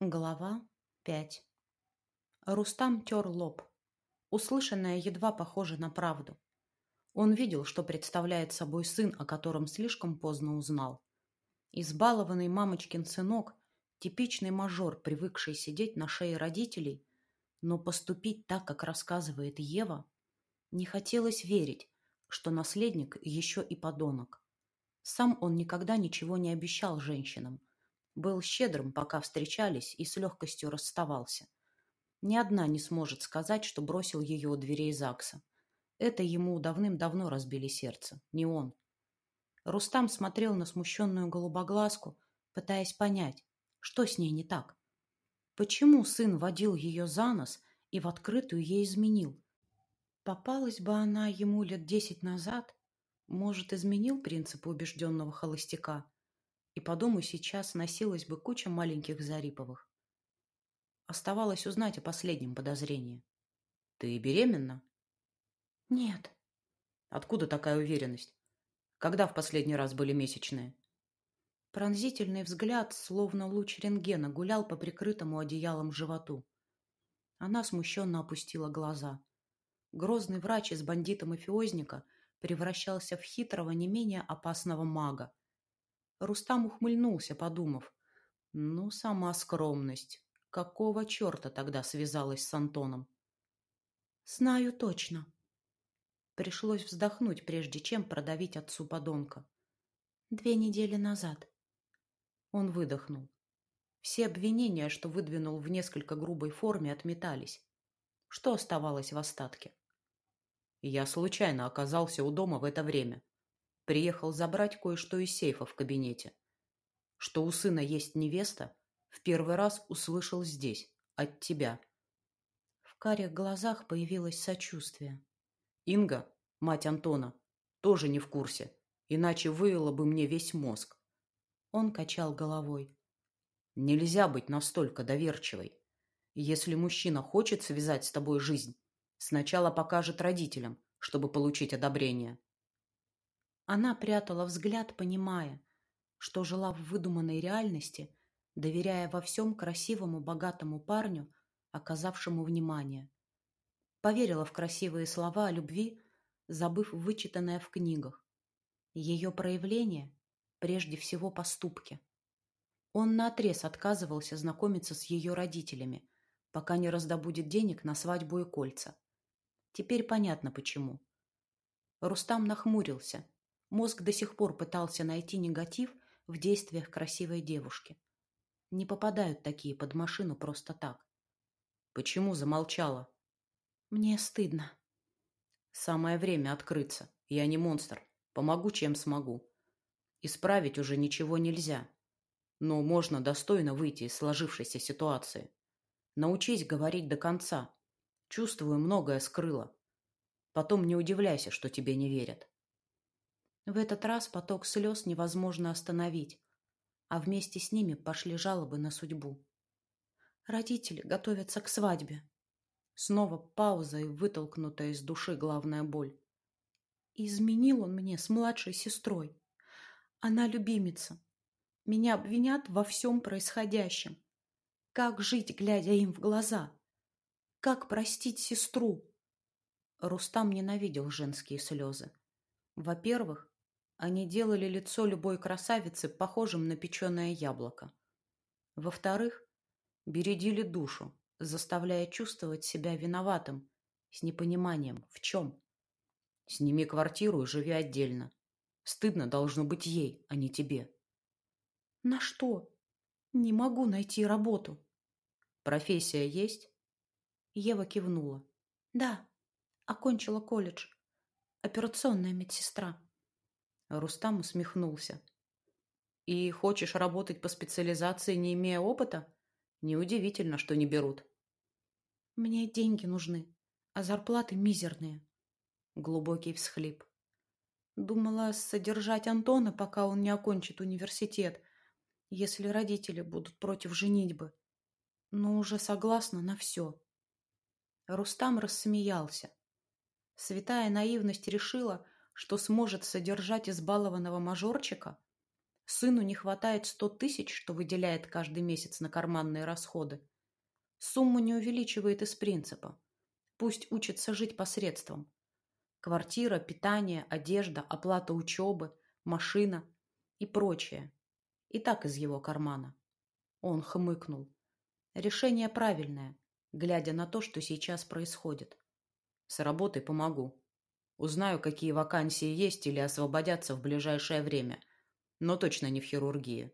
Глава 5 Рустам тер лоб. Услышанное едва похоже на правду. Он видел, что представляет собой сын, о котором слишком поздно узнал. Избалованный мамочкин сынок, типичный мажор, привыкший сидеть на шее родителей, но поступить так, как рассказывает Ева, не хотелось верить, что наследник еще и подонок. Сам он никогда ничего не обещал женщинам, был щедрым, пока встречались, и с легкостью расставался. Ни одна не сможет сказать, что бросил ее у дверей ЗАГСа. Это ему давным-давно разбили сердце, не он. Рустам смотрел на смущенную голубоглазку, пытаясь понять, что с ней не так. Почему сын водил ее за нос и в открытую ей изменил? Попалась бы она ему лет десять назад, может, изменил принципы убежденного холостяка, и по дому сейчас носилась бы куча маленьких Зариповых. Оставалось узнать о последнем подозрении. «Ты беременна?» «Нет». «Откуда такая уверенность? Когда в последний раз были месячные?» Пронзительный взгляд, словно луч рентгена, гулял по прикрытому одеялом животу. Она смущенно опустила глаза. Грозный врач из бандита-мафиозника превращался в хитрого, не менее опасного мага, Рустам ухмыльнулся, подумав. Ну, сама скромность. Какого черта тогда связалась с Антоном? Знаю точно. Пришлось вздохнуть, прежде чем продавить отцу подонка. Две недели назад. Он выдохнул. Все обвинения, что выдвинул в несколько грубой форме, отметались. Что оставалось в остатке? Я случайно оказался у дома в это время. Приехал забрать кое-что из сейфа в кабинете. Что у сына есть невеста, в первый раз услышал здесь, от тебя. В карих глазах появилось сочувствие. Инга, мать Антона, тоже не в курсе, иначе выила бы мне весь мозг. Он качал головой. Нельзя быть настолько доверчивой. Если мужчина хочет связать с тобой жизнь, сначала покажет родителям, чтобы получить одобрение. Она прятала взгляд, понимая, что жила в выдуманной реальности, доверяя во всем красивому, богатому парню, оказавшему внимание. Поверила в красивые слова о любви, забыв вычитанное в книгах. Ее проявление – прежде всего поступки. Он наотрез отказывался знакомиться с ее родителями, пока не раздобудет денег на свадьбу и кольца. Теперь понятно почему. Рустам нахмурился – Мозг до сих пор пытался найти негатив в действиях красивой девушки. Не попадают такие под машину просто так. Почему замолчала? Мне стыдно. Самое время открыться. Я не монстр. Помогу, чем смогу. Исправить уже ничего нельзя. Но можно достойно выйти из сложившейся ситуации. Научись говорить до конца. Чувствую, многое скрыла. Потом не удивляйся, что тебе не верят. В этот раз поток слез невозможно остановить, а вместе с ними пошли жалобы на судьбу. Родители готовятся к свадьбе. Снова пауза и вытолкнутая из души главная боль. Изменил он мне с младшей сестрой. Она любимица. Меня обвинят во всем происходящем. Как жить, глядя им в глаза? Как простить сестру? Рустам ненавидел женские слезы. Во-первых, они делали лицо любой красавицы похожим на печеное яблоко. Во-вторых, бередили душу, заставляя чувствовать себя виноватым, с непониманием, в чем. Сними квартиру и живи отдельно. Стыдно должно быть ей, а не тебе. На что? Не могу найти работу. Профессия есть? Ева кивнула. Да, окончила колледж. Операционная медсестра. Рустам усмехнулся. «И хочешь работать по специализации, не имея опыта? Неудивительно, что не берут». «Мне деньги нужны, а зарплаты мизерные». Глубокий всхлип. Думала содержать Антона, пока он не окончит университет, если родители будут против женитьбы. Но уже согласна на все. Рустам рассмеялся. Святая наивность решила, что сможет содержать избалованного мажорчика? Сыну не хватает сто тысяч, что выделяет каждый месяц на карманные расходы. Сумму не увеличивает из принципа. Пусть учится жить посредством. Квартира, питание, одежда, оплата учебы, машина и прочее. И так из его кармана. Он хмыкнул. Решение правильное, глядя на то, что сейчас происходит. С работой помогу. Узнаю, какие вакансии есть или освободятся в ближайшее время. Но точно не в хирургии.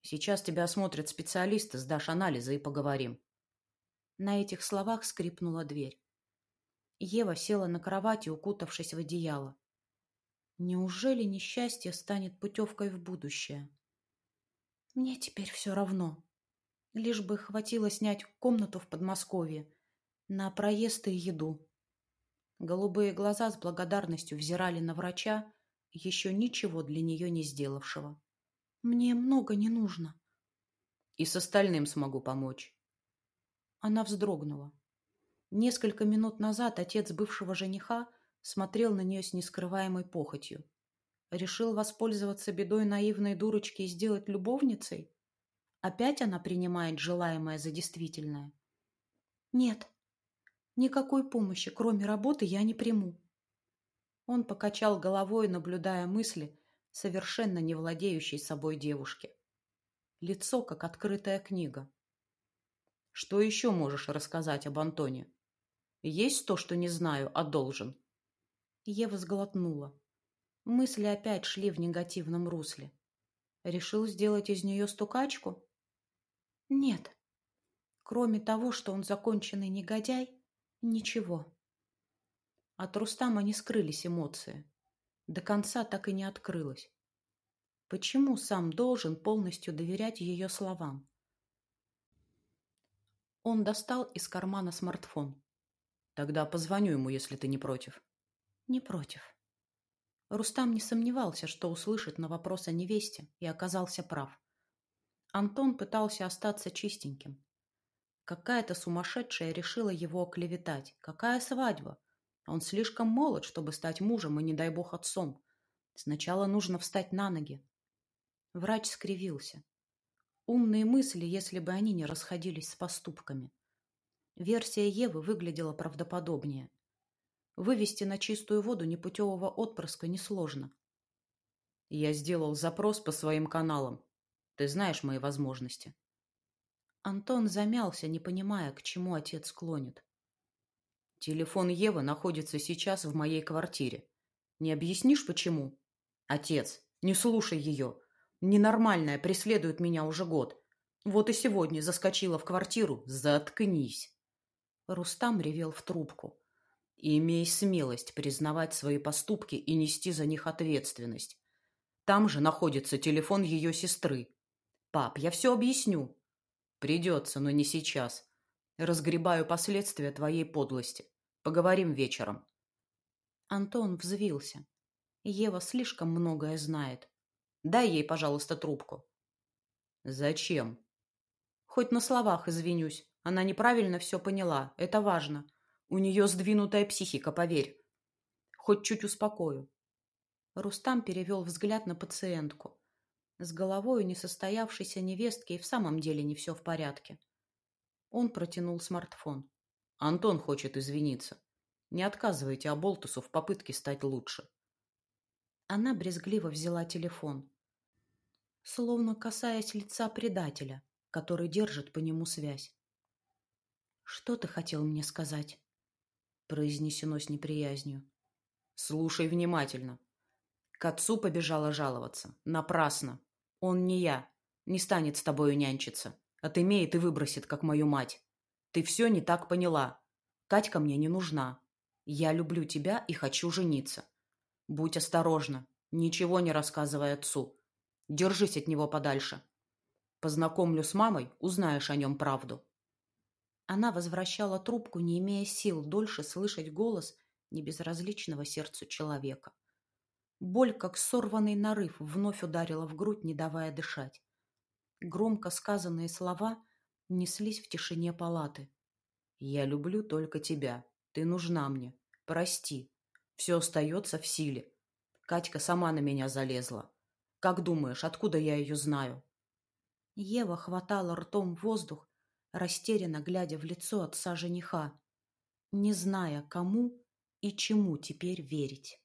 Сейчас тебя осмотрят специалисты, сдашь анализы и поговорим. На этих словах скрипнула дверь. Ева села на кровати, укутавшись в одеяло. Неужели несчастье станет путевкой в будущее? Мне теперь все равно. Лишь бы хватило снять комнату в Подмосковье на проезд и еду. Голубые глаза с благодарностью взирали на врача, еще ничего для нее не сделавшего. Мне много не нужно. И с остальным смогу помочь. Она вздрогнула. Несколько минут назад отец бывшего жениха смотрел на нее с нескрываемой похотью. Решил воспользоваться бедой наивной дурочки и сделать любовницей? Опять она принимает желаемое за действительное? Нет, никакой помощи, кроме работы, я не приму. Он покачал головой, наблюдая мысли совершенно не владеющей собой девушки. Лицо, как открытая книга. Что еще можешь рассказать об Антоне? Есть то, что не знаю, а должен? Ева сглотнула. Мысли опять шли в негативном русле. Решил сделать из нее стукачку? Нет. Кроме того, что он законченный негодяй, ничего. От Рустама не скрылись эмоции. До конца так и не открылось. Почему сам должен полностью доверять ее словам? Он достал из кармана смартфон. Тогда позвоню ему, если ты не против. Не против. Рустам не сомневался, что услышит на вопрос о невесте, и оказался прав. Антон пытался остаться чистеньким. Какая-то сумасшедшая решила его оклеветать. Какая свадьба? Он слишком молод, чтобы стать мужем и, не дай бог, отцом. Сначала нужно встать на ноги. Врач скривился. Умные мысли, если бы они не расходились с поступками. Версия Евы выглядела правдоподобнее. Вывести на чистую воду непутевого отпрыска несложно. Я сделал запрос по своим каналам. Ты знаешь мои возможности. Антон замялся, не понимая, к чему отец клонит. Телефон Евы находится сейчас в моей квартире. Не объяснишь, почему? Отец, не слушай ее. Ненормальная преследует меня уже год. Вот и сегодня заскочила в квартиру. Заткнись. Рустам ревел в трубку имей смелость признавать свои поступки и нести за них ответственность. Там же находится телефон ее сестры. Пап, я все объясню. Придется, но не сейчас. Разгребаю последствия твоей подлости. Поговорим вечером. Антон взвился. Ева слишком многое знает. Дай ей, пожалуйста, трубку. Зачем? Хоть на словах извинюсь. Она неправильно все поняла. Это важно. У нее сдвинутая психика, поверь. Хоть чуть успокою. Рустам перевел взгляд на пациентку. С головой у несостоявшейся невестки и в самом деле не все в порядке. Он протянул смартфон. Антон хочет извиниться. Не отказывайте Аболтусу в попытке стать лучше. Она брезгливо взяла телефон, словно касаясь лица предателя, который держит по нему связь. «Что ты хотел мне сказать?» произнесено с неприязнью. Слушай внимательно. К отцу побежала жаловаться. Напрасно. Он не я. Не станет с тобою нянчиться. Отымеет и выбросит, как мою мать. Ты все не так поняла. Катька мне не нужна. Я люблю тебя и хочу жениться. Будь осторожна. Ничего не рассказывай отцу. Держись от него подальше. Познакомлю с мамой, узнаешь о нем правду. Она возвращала трубку, не имея сил дольше слышать голос небезразличного сердцу человека. Боль, как сорванный нарыв, вновь ударила в грудь, не давая дышать. Громко сказанные слова неслись в тишине палаты. «Я люблю только тебя. Ты нужна мне. Прости. Все остается в силе. Катька сама на меня залезла. Как думаешь, откуда я ее знаю?» Ева хватала ртом воздух, растерянно глядя в лицо отца жениха, не зная, кому и чему теперь верить.